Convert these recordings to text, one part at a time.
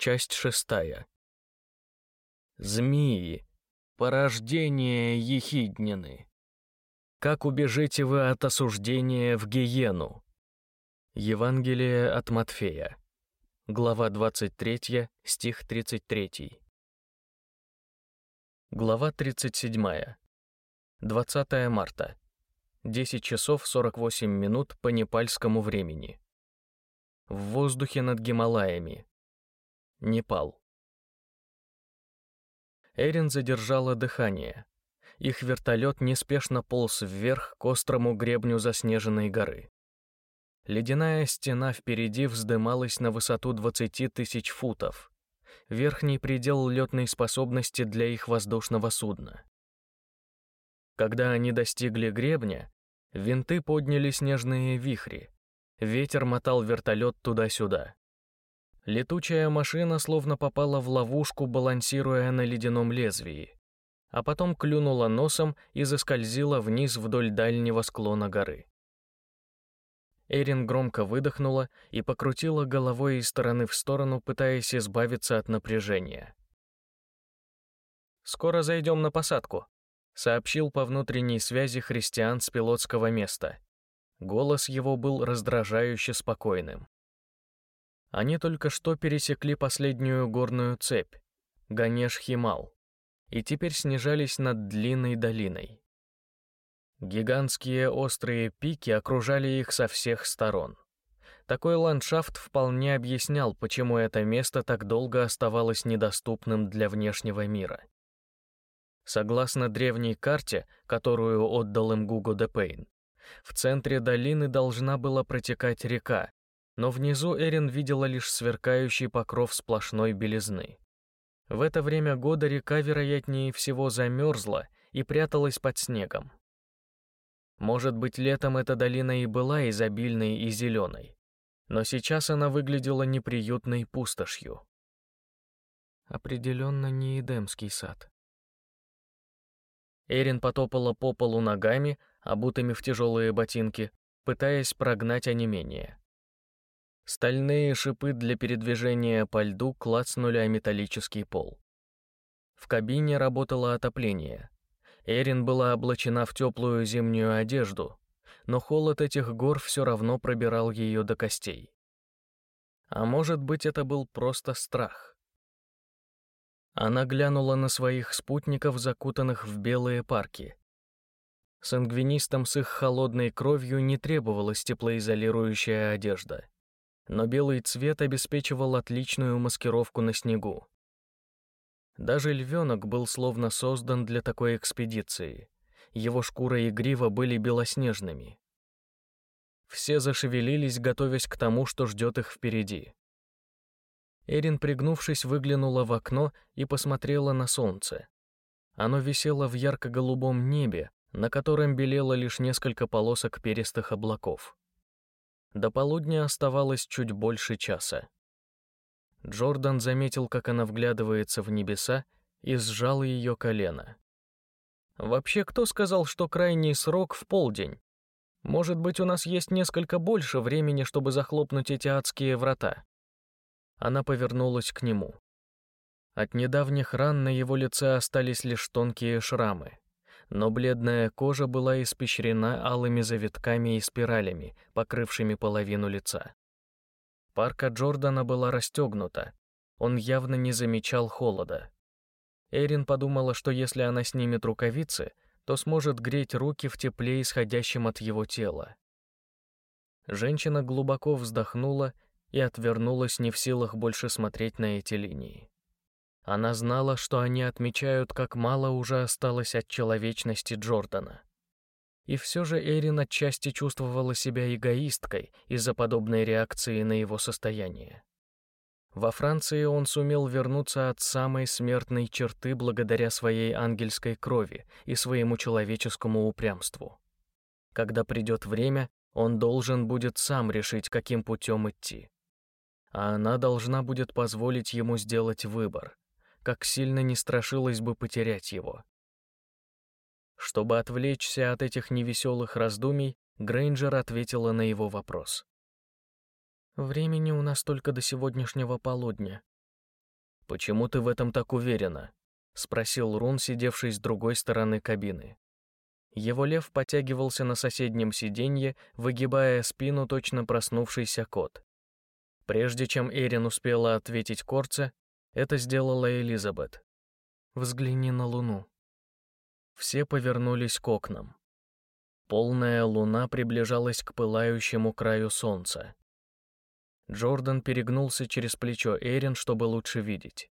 Часть шестая. Змеи. Порождение ехиднины. Как убежите вы от осуждения в гиену? Евангелие от Матфея. Глава 23, стих 33. Глава 37. 20 марта. 10 часов 48 минут по непальскому времени. В воздухе над Гималаями. Непал. Эрин задержала дыхание. Их вертолет неспешно полз вверх к острому гребню заснеженной горы. Ледяная стена впереди вздымалась на высоту 20 тысяч футов. Верхний предел летной способности для их воздушного судна. Когда они достигли гребня, винты подняли снежные вихри. Ветер мотал вертолет туда-сюда. Летучая машина словно попала в ловушку, балансируя на ледяном лезвии, а потом клюнула носом и заскользила вниз вдоль дальнего склона горы. Эрин громко выдохнула и покрутила головой из стороны в сторону, пытаясь избавиться от напряжения. «Скоро зайдем на посадку», сообщил по внутренней связи христиан с пилотского места. Голос его был раздражающе спокойным. Они только что пересекли последнюю горную цепь, Ганеш-Химал, и теперь снижались над длинной долиной. Гигантские острые пики окружали их со всех сторон. Такой ландшафт вполне объяснял, почему это место так долго оставалось недоступным для внешнего мира. Согласно древней карте, которую отдал им Гуго де Пейн, в центре долины должна была протекать река, но внизу Эрин видела лишь сверкающий покров сплошной белизны. В это время года река, вероятнее всего, замерзла и пряталась под снегом. Может быть, летом эта долина и была изобильной и зеленой, но сейчас она выглядела неприютной пустошью. Определенно не Эдемский сад. Эрин потопала по полу ногами, обутыми в тяжелые ботинки, пытаясь прогнать онемение. Стальные шипы для передвижения по льду клацнули о металлический пол. В кабине работало отопление. Эрин была облачена в теплую зимнюю одежду, но холод этих гор все равно пробирал ее до костей. А может быть, это был просто страх. Она глянула на своих спутников, закутанных в белые парки. Сангвинистам с их холодной кровью не требовалась теплоизолирующая одежда, но белый цвет обеспечивал отличную маскировку на снегу. Даже львенок был словно создан для такой экспедиции. Его шкура и грива были белоснежными. Все зашевелились, готовясь к тому, что ждет их впереди. Эрин, пригнувшись, выглянула в окно и посмотрела на солнце. Оно висело в ярко-голубом небе, на котором белело лишь несколько полосок перистых облаков. До полудня оставалось чуть больше часа. Джордан заметил, как она вглядывается в небеса, и сжал ее колено. «Вообще, кто сказал, что крайний срок в полдень? Может быть, у нас есть несколько больше времени, чтобы захлопнуть эти адские врата?» Она повернулась к нему. От недавних ран на его лице остались лишь тонкие шрамы, но бледная кожа была испещрена алыми завитками и спиралями, покрывшими половину лица. Парка Джордана была расстегнута, он явно не замечал холода. Эрин подумала, что если она снимет рукавицы, то сможет греть руки в тепле, исходящем от его тела. Женщина глубоко вздохнула и отвернулась не в силах больше смотреть на эти линии. Она знала, что они отмечают, как мало уже осталось от человечности Джордана. И все же Эрин отчасти чувствовала себя эгоисткой из-за подобной реакции на его состояние. Во Франции он сумел вернуться от самой смертной черты благодаря своей ангельской крови и своему человеческому упрямству. Когда придет время, он должен будет сам решить, каким путем идти а она должна будет позволить ему сделать выбор, как сильно не страшилась бы потерять его. Чтобы отвлечься от этих невеселых раздумий, Грейнджер ответила на его вопрос. «Времени у нас только до сегодняшнего полудня. «Почему ты в этом так уверена?» — спросил Рун, сидевший с другой стороны кабины. Его лев потягивался на соседнем сиденье, выгибая спину точно проснувшийся кот. Прежде чем Эрин успела ответить Корце, это сделала Элизабет. «Взгляни на Луну». Все повернулись к окнам. Полная луна приближалась к пылающему краю солнца. Джордан перегнулся через плечо Эрин, чтобы лучше видеть.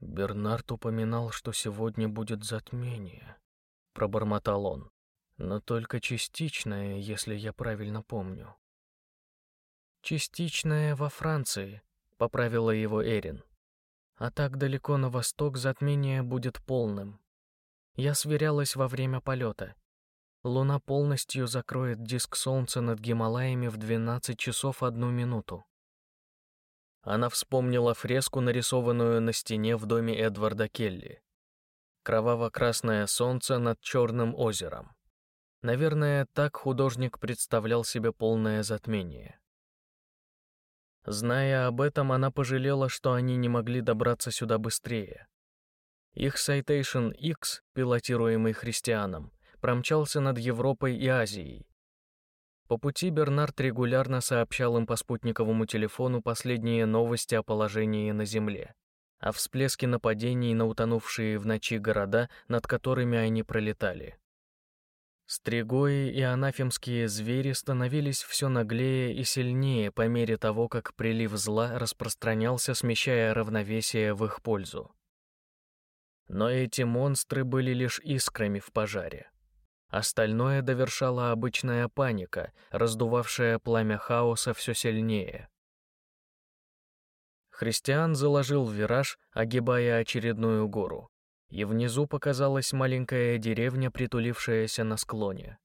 «Бернард упоминал, что сегодня будет затмение», — пробормотал он. «Но только частичное, если я правильно помню». «Частичное во Франции», — поправила его Эрин. «А так далеко на восток затмение будет полным. Я сверялась во время полета. Луна полностью закроет диск Солнца над Гималаями в 12 часов одну минуту. Она вспомнила фреску, нарисованную на стене в доме Эдварда Келли. Кроваво-красное солнце над черным озером. Наверное, так художник представлял себе полное затмение. Зная об этом, она пожалела, что они не могли добраться сюда быстрее. Их Citation X, пилотируемый христианом, промчался над Европой и Азией, по пути Бернард регулярно сообщал им по спутниковому телефону последние новости о положении на Земле, о всплеске нападений на утонувшие в ночи города, над которыми они пролетали. Стригои и анафемские звери становились все наглее и сильнее по мере того, как прилив зла распространялся, смещая равновесие в их пользу. Но эти монстры были лишь искрами в пожаре. Остальное довершала обычная паника, раздувавшая пламя хаоса все сильнее. Христиан заложил вираж, огибая очередную гору, и внизу показалась маленькая деревня, притулившаяся на склоне.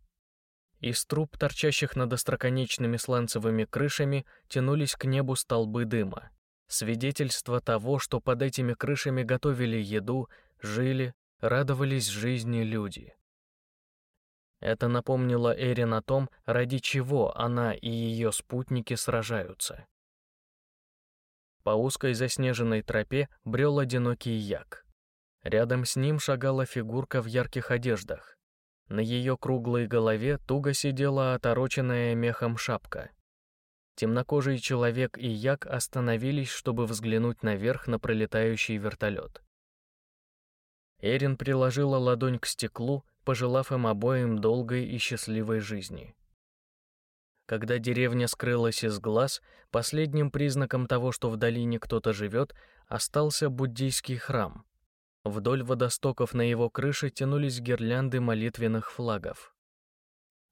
Из труб, торчащих над остроконечными сланцевыми крышами, тянулись к небу столбы дыма. Свидетельство того, что под этими крышами готовили еду, жили, радовались жизни люди. Это напомнило Эрин о том, ради чего она и ее спутники сражаются. По узкой заснеженной тропе брел одинокий як. Рядом с ним шагала фигурка в ярких одеждах. На ее круглой голове туго сидела отороченная мехом шапка. Темнокожий человек и як остановились, чтобы взглянуть наверх на пролетающий вертолет. Эрин приложила ладонь к стеклу, пожелав им обоим долгой и счастливой жизни. Когда деревня скрылась из глаз, последним признаком того, что в долине кто-то живет, остался буддийский храм. Вдоль водостоков на его крыше тянулись гирлянды молитвенных флагов.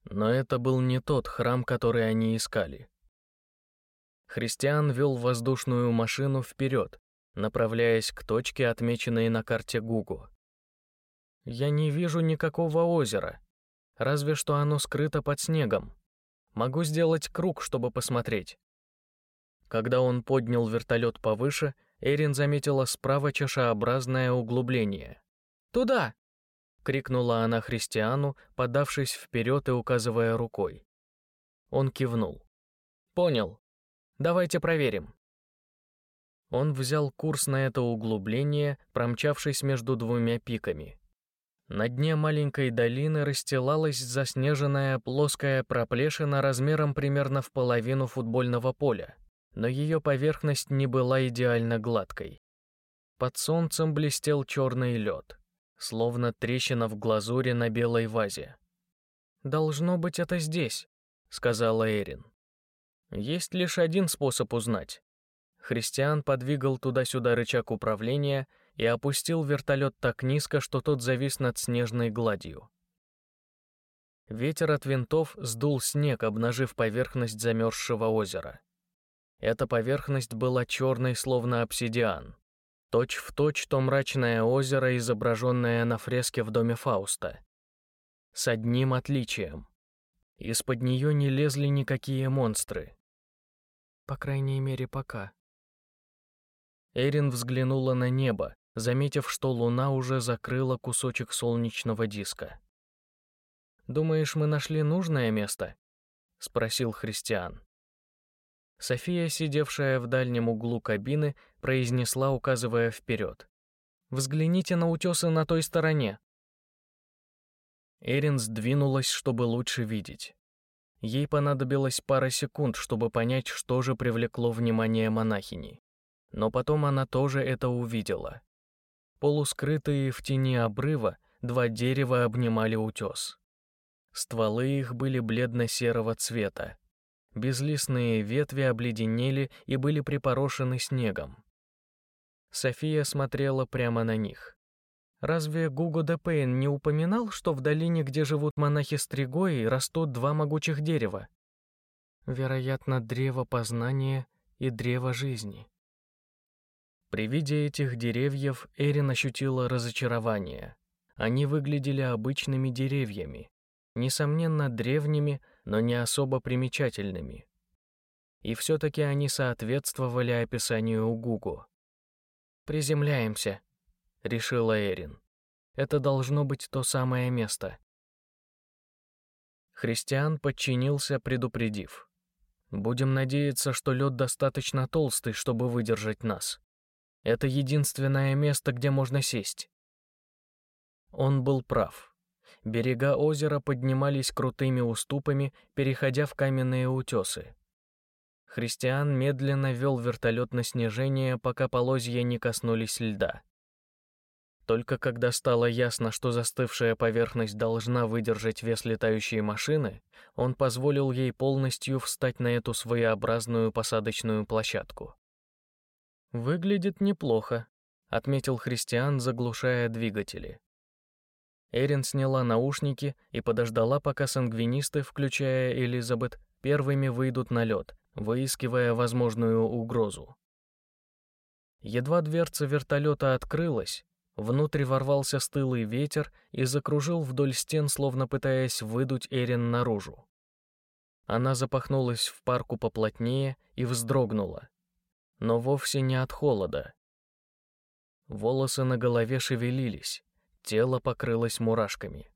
Но это был не тот храм, который они искали. Христиан вел воздушную машину вперед, направляясь к точке, отмеченной на карте Гугу. Я не вижу никакого озера, разве что оно скрыто под снегом. Могу сделать круг, чтобы посмотреть. Когда он поднял вертолет повыше, Эрин заметила справа чашеобразное углубление. «Туда!» — крикнула она Христиану, подавшись вперед и указывая рукой. Он кивнул. «Понял. Давайте проверим». Он взял курс на это углубление, промчавшись между двумя пиками. На дне маленькой долины расстилалась заснеженная плоская проплешина размером примерно в половину футбольного поля, но ее поверхность не была идеально гладкой. Под солнцем блестел черный лед, словно трещина в глазури на белой вазе. «Должно быть, это здесь», — сказала Эрин. «Есть лишь один способ узнать». Христиан подвигал туда-сюда рычаг управления — и опустил вертолет так низко, что тот завис над снежной гладью. Ветер от винтов сдул снег, обнажив поверхность замерзшего озера. Эта поверхность была черной, словно обсидиан. Точь в точь то мрачное озеро, изображенное на фреске в доме Фауста. С одним отличием. Из-под нее не лезли никакие монстры. По крайней мере, пока. Эрин взглянула на небо, заметив, что луна уже закрыла кусочек солнечного диска. «Думаешь, мы нашли нужное место?» — спросил Христиан. София, сидевшая в дальнем углу кабины, произнесла, указывая вперед. «Взгляните на утесы на той стороне». Эрин сдвинулась, чтобы лучше видеть. Ей понадобилось пара секунд, чтобы понять, что же привлекло внимание монахини. Но потом она тоже это увидела. Полускрытые в тени обрыва, два дерева обнимали утес. Стволы их были бледно-серого цвета, Безлистные ветви обледенели и были припорошены снегом. София смотрела прямо на них. Разве Гуго де Пейн не упоминал, что в долине, где живут монахи Стригои, растут два могучих дерева? Вероятно, древо познания и древо жизни. При виде этих деревьев Эрин ощутила разочарование. Они выглядели обычными деревьями, несомненно древними, но не особо примечательными. И все-таки они соответствовали описанию Гугу. «Приземляемся», — решила Эрин. «Это должно быть то самое место». Христиан подчинился, предупредив. «Будем надеяться, что лед достаточно толстый, чтобы выдержать нас. Это единственное место, где можно сесть». Он был прав. Берега озера поднимались крутыми уступами, переходя в каменные утесы. Христиан медленно вел вертолет на снижение, пока полозья не коснулись льда. Только когда стало ясно, что застывшая поверхность должна выдержать вес летающей машины, он позволил ей полностью встать на эту своеобразную посадочную площадку. «Выглядит неплохо», — отметил Христиан, заглушая двигатели. Эрин сняла наушники и подождала, пока сангвинисты, включая Элизабет, первыми выйдут на лед, выискивая возможную угрозу. Едва дверца вертолета открылась, внутрь ворвался стылый ветер и закружил вдоль стен, словно пытаясь выдуть Эрин наружу. Она запахнулась в парку поплотнее и вздрогнула, но вовсе не от холода. Волосы на голове шевелились, Тело покрылось мурашками.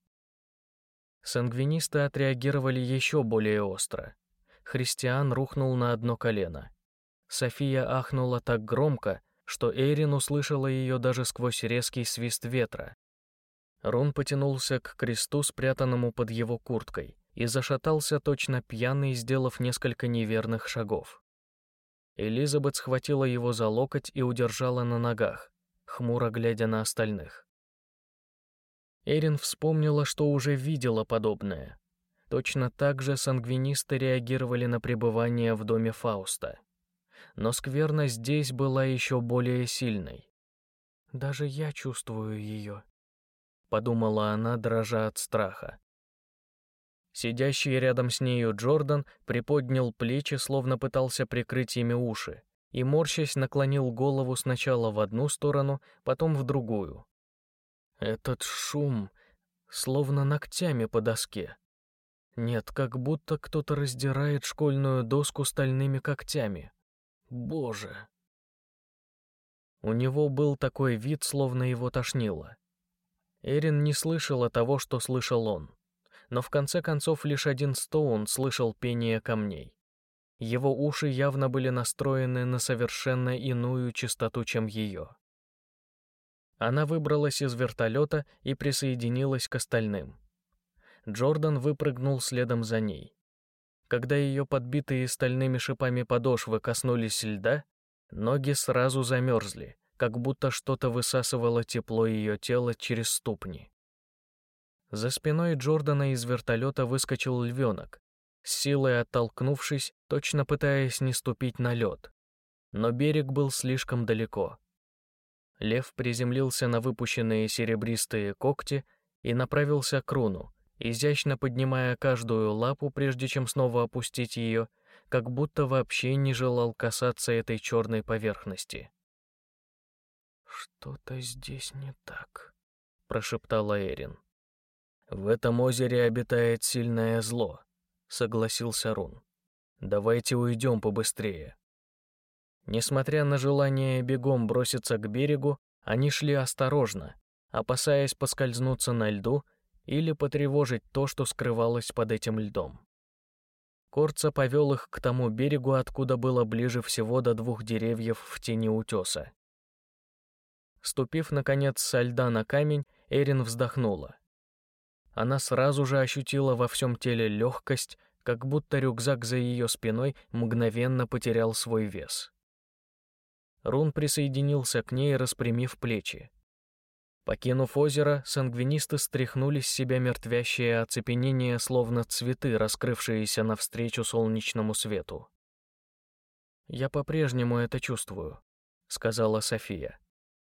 Сангвинисты отреагировали еще более остро. Христиан рухнул на одно колено. София ахнула так громко, что Эйрин услышала ее даже сквозь резкий свист ветра. Рун потянулся к кресту, спрятанному под его курткой, и зашатался точно пьяный, сделав несколько неверных шагов. Элизабет схватила его за локоть и удержала на ногах, хмуро глядя на остальных. Эрин вспомнила, что уже видела подобное. Точно так же сангвинисты реагировали на пребывание в доме Фауста. Но скверна здесь была еще более сильной. «Даже я чувствую ее», — подумала она, дрожа от страха. Сидящий рядом с нею Джордан приподнял плечи, словно пытался прикрыть ими уши, и, морщась, наклонил голову сначала в одну сторону, потом в другую. Этот шум, словно ногтями по доске. Нет, как будто кто-то раздирает школьную доску стальными когтями. Боже! У него был такой вид, словно его тошнило. Эрин не слышала того, что слышал он. Но в конце концов лишь один Стоун слышал пение камней. Его уши явно были настроены на совершенно иную частоту, чем ее. Она выбралась из вертолета и присоединилась к остальным. Джордан выпрыгнул следом за ней. Когда ее подбитые стальными шипами подошвы коснулись льда, ноги сразу замерзли, как будто что-то высасывало тепло ее тела через ступни. За спиной Джордана из вертолета выскочил львенок, с силой оттолкнувшись, точно пытаясь не ступить на лед. Но берег был слишком далеко. Лев приземлился на выпущенные серебристые когти и направился к руну, изящно поднимая каждую лапу, прежде чем снова опустить ее, как будто вообще не желал касаться этой черной поверхности. «Что-то здесь не так», — прошептала Эрин. «В этом озере обитает сильное зло», — согласился Рун. «Давайте уйдем побыстрее». Несмотря на желание бегом броситься к берегу, они шли осторожно, опасаясь поскользнуться на льду или потревожить то, что скрывалось под этим льдом. Корца повел их к тому берегу, откуда было ближе всего до двух деревьев в тени утеса. Ступив, наконец, со льда на камень, Эрин вздохнула. Она сразу же ощутила во всем теле легкость, как будто рюкзак за ее спиной мгновенно потерял свой вес. Рун присоединился к ней, распрямив плечи. Покинув озеро, сангвинисты стряхнули с себя мертвящее оцепенение, словно цветы, раскрывшиеся навстречу солнечному свету. «Я по-прежнему это чувствую», — сказала София.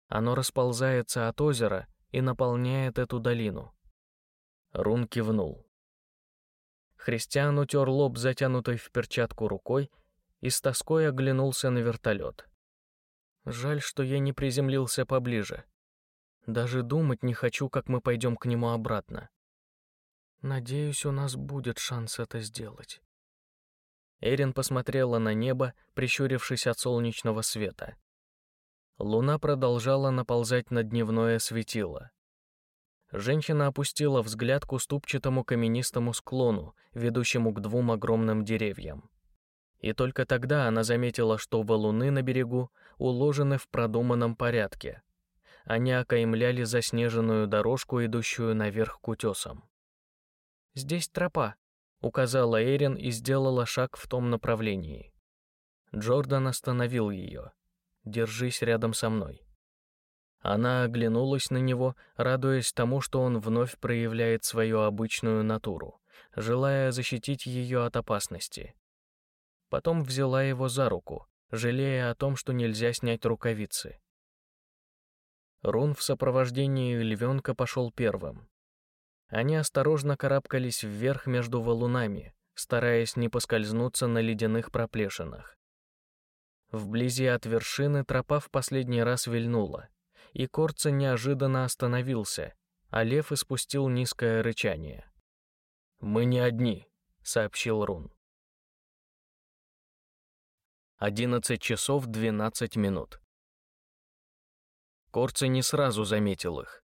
«Оно расползается от озера и наполняет эту долину». Рун кивнул. Христиан утер лоб, затянутой в перчатку рукой, и с тоской оглянулся на вертолет. Жаль, что я не приземлился поближе. Даже думать не хочу, как мы пойдем к нему обратно. Надеюсь, у нас будет шанс это сделать. Эрин посмотрела на небо, прищурившись от солнечного света. Луна продолжала наползать на дневное светило. Женщина опустила взгляд к уступчатому каменистому склону, ведущему к двум огромным деревьям. И только тогда она заметила, что валуны на берегу уложены в продуманном порядке. Они окаймляли заснеженную дорожку, идущую наверх к утесам. «Здесь тропа», — указала Эрин и сделала шаг в том направлении. Джордан остановил ее. «Держись рядом со мной». Она оглянулась на него, радуясь тому, что он вновь проявляет свою обычную натуру, желая защитить ее от опасности. Потом взяла его за руку, жалея о том, что нельзя снять рукавицы. Рун в сопровождении львенка пошел первым. Они осторожно карабкались вверх между валунами, стараясь не поскользнуться на ледяных проплешинах. Вблизи от вершины тропа в последний раз вильнула, и Корца неожиданно остановился, а лев испустил низкое рычание. «Мы не одни», — сообщил Рун. 11 часов 12 минут. Корца не сразу заметил их.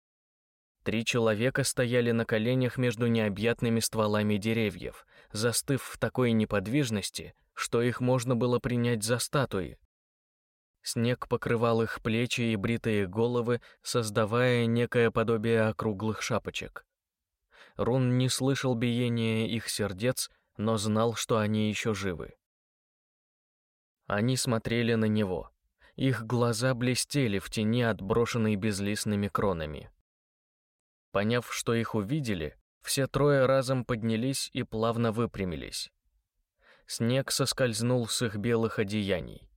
Три человека стояли на коленях между необъятными стволами деревьев, застыв в такой неподвижности, что их можно было принять за статуи. Снег покрывал их плечи и бритые головы, создавая некое подобие округлых шапочек. Рун не слышал биения их сердец, но знал, что они еще живы. Они смотрели на него. Их глаза блестели в тени, отброшенной безлистными кронами. Поняв, что их увидели, все трое разом поднялись и плавно выпрямились. Снег соскользнул с их белых одеяний.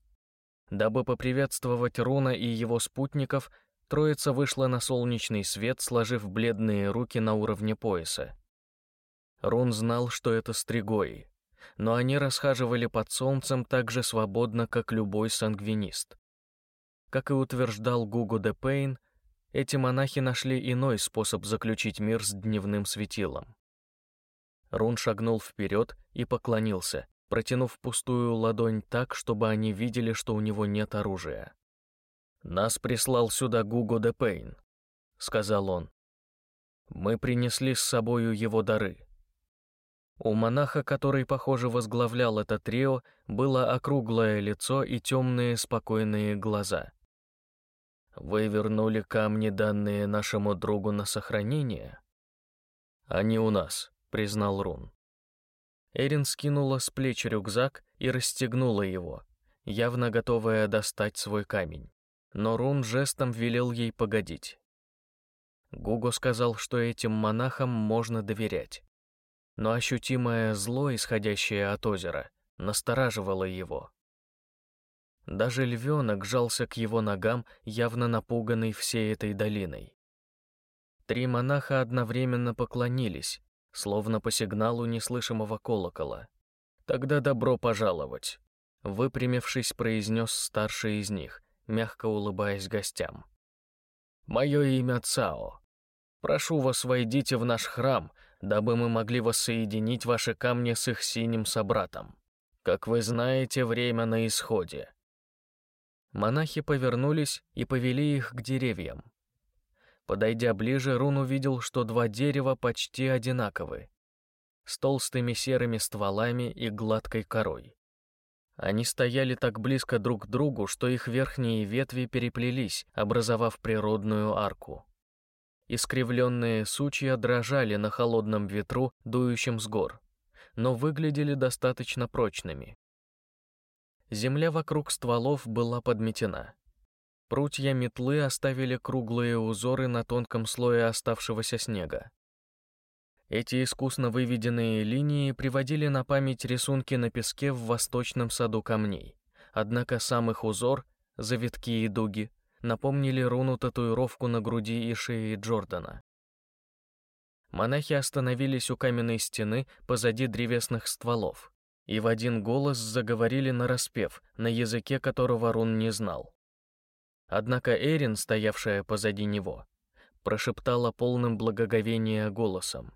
Дабы поприветствовать Руна и его спутников, троица вышла на солнечный свет, сложив бледные руки на уровне пояса. Рун знал, что это стригои, но они расхаживали под солнцем так же свободно, как любой сангвинист. Как и утверждал Гуго де Пейн, эти монахи нашли иной способ заключить мир с дневным светилом. Рун шагнул вперед и поклонился, протянув пустую ладонь так, чтобы они видели, что у него нет оружия. «Нас прислал сюда Гуго де Пейн», — сказал он. «Мы принесли с собою его дары. У монаха, который, похоже, возглавлял это трио, было округлое лицо и темные спокойные глаза. «Вы вернули камни, данные нашему другу на сохранение?» «Они у нас», — признал Рун. Эрин скинула с плеч рюкзак и расстегнула его, явно готовая достать свой камень. Но Рун жестом велел ей погодить. Гуго сказал, что этим монахам можно доверять но ощутимое зло, исходящее от озера, настораживало его. Даже львенок жался к его ногам, явно напуганный всей этой долиной. Три монаха одновременно поклонились, словно по сигналу неслышимого колокола. «Тогда добро пожаловать», — выпрямившись, произнес старший из них, мягко улыбаясь гостям. «Мое имя Цао. Прошу вас, войдите в наш храм, дабы мы могли воссоединить ваши камни с их синим собратом. Как вы знаете, время на исходе». Монахи повернулись и повели их к деревьям. Подойдя ближе, Рун увидел, что два дерева почти одинаковы. с толстыми серыми стволами и гладкой корой. Они стояли так близко друг к другу, что их верхние ветви переплелись, образовав природную арку. Искривленные сучья дрожали на холодном ветру, дующем с гор, но выглядели достаточно прочными. Земля вокруг стволов была подметена. Прутья метлы оставили круглые узоры на тонком слое оставшегося снега. Эти искусно выведенные линии приводили на память рисунки на песке в восточном саду камней. Однако сам их узор, завитки и дуги, напомнили руну-татуировку на груди и шее Джордана. Монахи остановились у каменной стены позади древесных стволов и в один голос заговорили на распев, на языке которого Рун не знал. Однако Эрин, стоявшая позади него, прошептала полным благоговения голосом.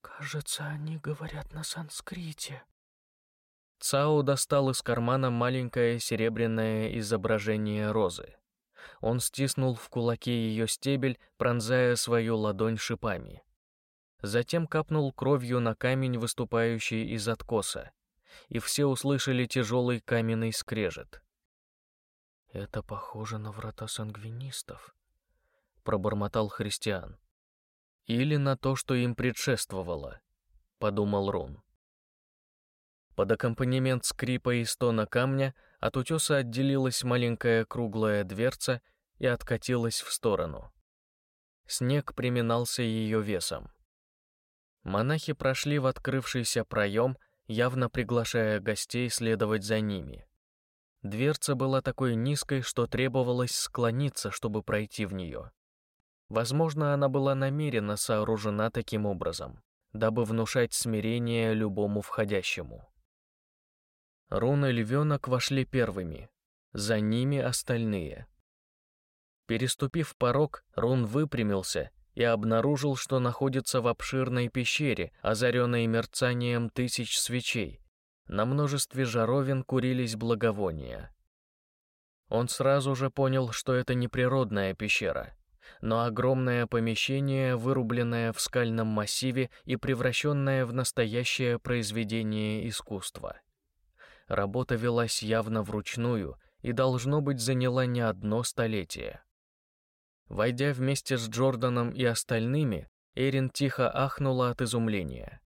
Кажется, они говорят на санскрите. Цао достал из кармана маленькое серебряное изображение розы. Он стиснул в кулаке ее стебель, пронзая свою ладонь шипами. Затем капнул кровью на камень, выступающий из откоса, и все услышали тяжелый каменный скрежет. «Это похоже на врата сангвинистов», — пробормотал христиан. Или на то, что им предшествовало, подумал Рун. Под аккомпанемент скрипа и стона камня от утеса отделилась маленькая круглая дверца и откатилась в сторону. Снег приминался ее весом. Монахи прошли в открывшийся проем, явно приглашая гостей следовать за ними. Дверца была такой низкой, что требовалось склониться, чтобы пройти в нее. Возможно, она была намеренно сооружена таким образом, дабы внушать смирение любому входящему. Рун и львенок вошли первыми, за ними остальные. Переступив порог, Рун выпрямился и обнаружил, что находится в обширной пещере, озаренной мерцанием тысяч свечей. На множестве жаровин курились благовония. Он сразу же понял, что это не природная пещера, но огромное помещение, вырубленное в скальном массиве и превращенное в настоящее произведение искусства. Работа велась явно вручную и, должно быть, заняла не одно столетие. Войдя вместе с Джорданом и остальными, Эрин тихо ахнула от изумления.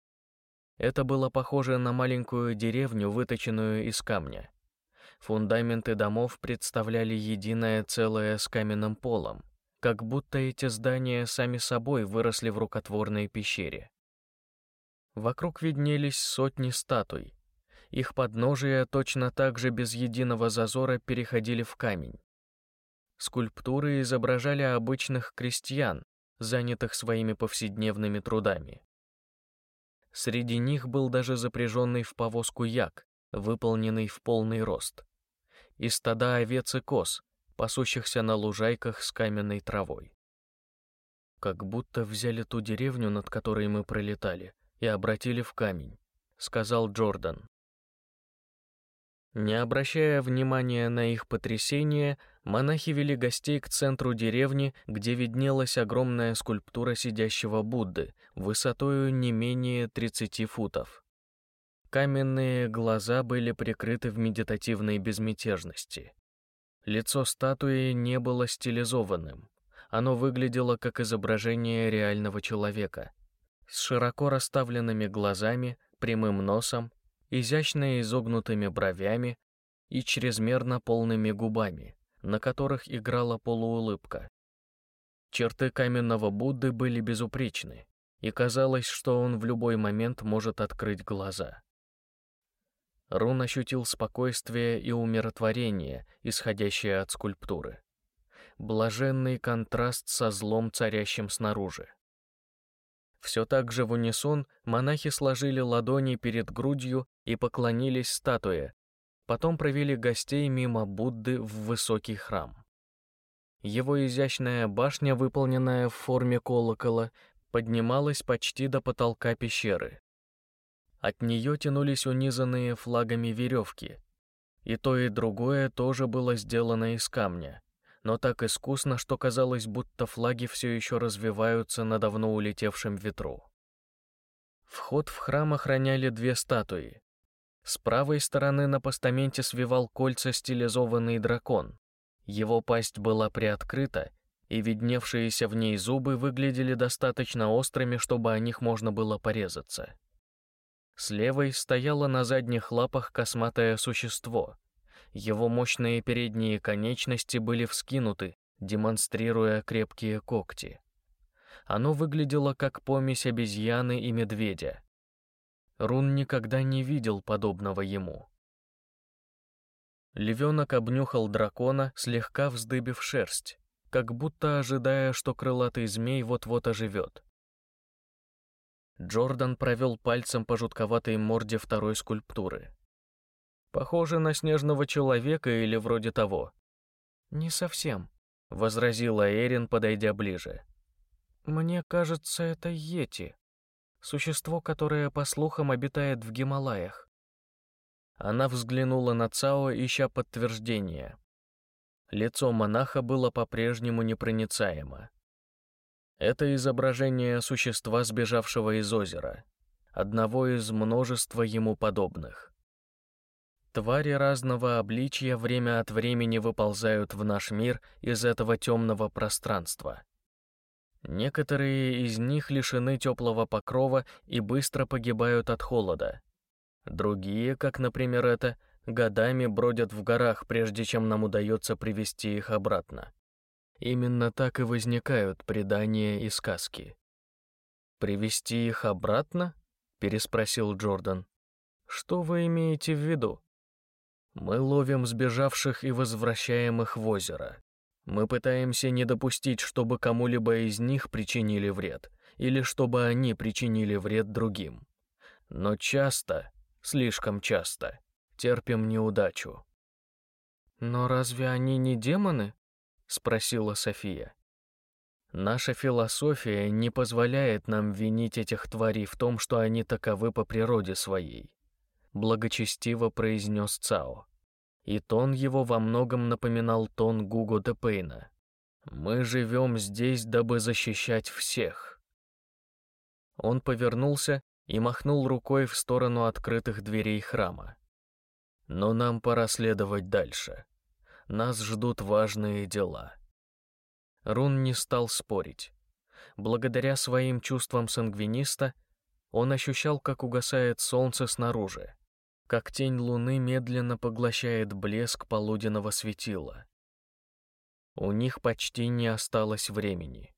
Это было похоже на маленькую деревню, выточенную из камня. Фундаменты домов представляли единое целое с каменным полом, как будто эти здания сами собой выросли в рукотворной пещере. Вокруг виднелись сотни статуй. Их подножия точно так же без единого зазора переходили в камень. Скульптуры изображали обычных крестьян, занятых своими повседневными трудами. Среди них был даже запряженный в повозку як, выполненный в полный рост. И стада овец и коз, пасущихся на лужайках с каменной травой. Как будто взяли ту деревню, над которой мы пролетали, и обратили в камень, сказал Джордан. Не обращая внимания на их потрясение, монахи вели гостей к центру деревни, где виднелась огромная скульптура сидящего Будды, высотою не менее 30 футов. Каменные глаза были прикрыты в медитативной безмятежности. Лицо статуи не было стилизованным. Оно выглядело как изображение реального человека. С широко расставленными глазами, прямым носом, изящно изогнутыми бровями и чрезмерно полными губами, на которых играла полуулыбка. Черты каменного Будды были безупречны, и казалось, что он в любой момент может открыть глаза. Рун ощутил спокойствие и умиротворение, исходящее от скульптуры. Блаженный контраст со злом, царящим снаружи. Все так же в унисон монахи сложили ладони перед грудью и поклонились статуе, потом провели гостей мимо Будды в высокий храм. Его изящная башня, выполненная в форме колокола, поднималась почти до потолка пещеры. От нее тянулись унизанные флагами веревки. И то, и другое тоже было сделано из камня, но так искусно, что казалось, будто флаги все еще развиваются на давно улетевшем ветру. Вход в храм охраняли две статуи. С правой стороны на постаменте свивал кольца стилизованный дракон. Его пасть была приоткрыта, и видневшиеся в ней зубы выглядели достаточно острыми, чтобы о них можно было порезаться. С левой стояло на задних лапах косматое существо. Его мощные передние конечности были вскинуты, демонстрируя крепкие когти. Оно выглядело как помесь обезьяны и медведя. Рун никогда не видел подобного ему. Львенок обнюхал дракона, слегка вздыбив шерсть, как будто ожидая, что крылатый змей вот-вот оживет. Джордан провел пальцем по жутковатой морде второй скульптуры. Похоже на снежного человека или вроде того. «Не совсем», — возразила Эрин, подойдя ближе. «Мне кажется, это Йети, существо, которое, по слухам, обитает в Гималаях». Она взглянула на Цао, ища подтверждения. Лицо монаха было по-прежнему непроницаемо. Это изображение существа, сбежавшего из озера, одного из множества ему подобных. Твари разного обличия время от времени выползают в наш мир из этого темного пространства. Некоторые из них лишены теплого покрова и быстро погибают от холода. Другие, как, например, это, годами бродят в горах, прежде чем нам удается привести их обратно. Именно так и возникают предания и сказки. «Привести их обратно?» — переспросил Джордан. «Что вы имеете в виду?» Мы ловим сбежавших и возвращаем их в озеро. Мы пытаемся не допустить, чтобы кому-либо из них причинили вред, или чтобы они причинили вред другим. Но часто, слишком часто, терпим неудачу. «Но разве они не демоны?» — спросила София. Наша философия не позволяет нам винить этих тварей в том, что они таковы по природе своей благочестиво произнес Цао. И тон его во многом напоминал тон Гуго де Пейна. «Мы живем здесь, дабы защищать всех». Он повернулся и махнул рукой в сторону открытых дверей храма. «Но нам пора следовать дальше. Нас ждут важные дела». Рун не стал спорить. Благодаря своим чувствам сангвиниста он ощущал, как угасает солнце снаружи, как тень луны медленно поглощает блеск полуденного светила. У них почти не осталось времени.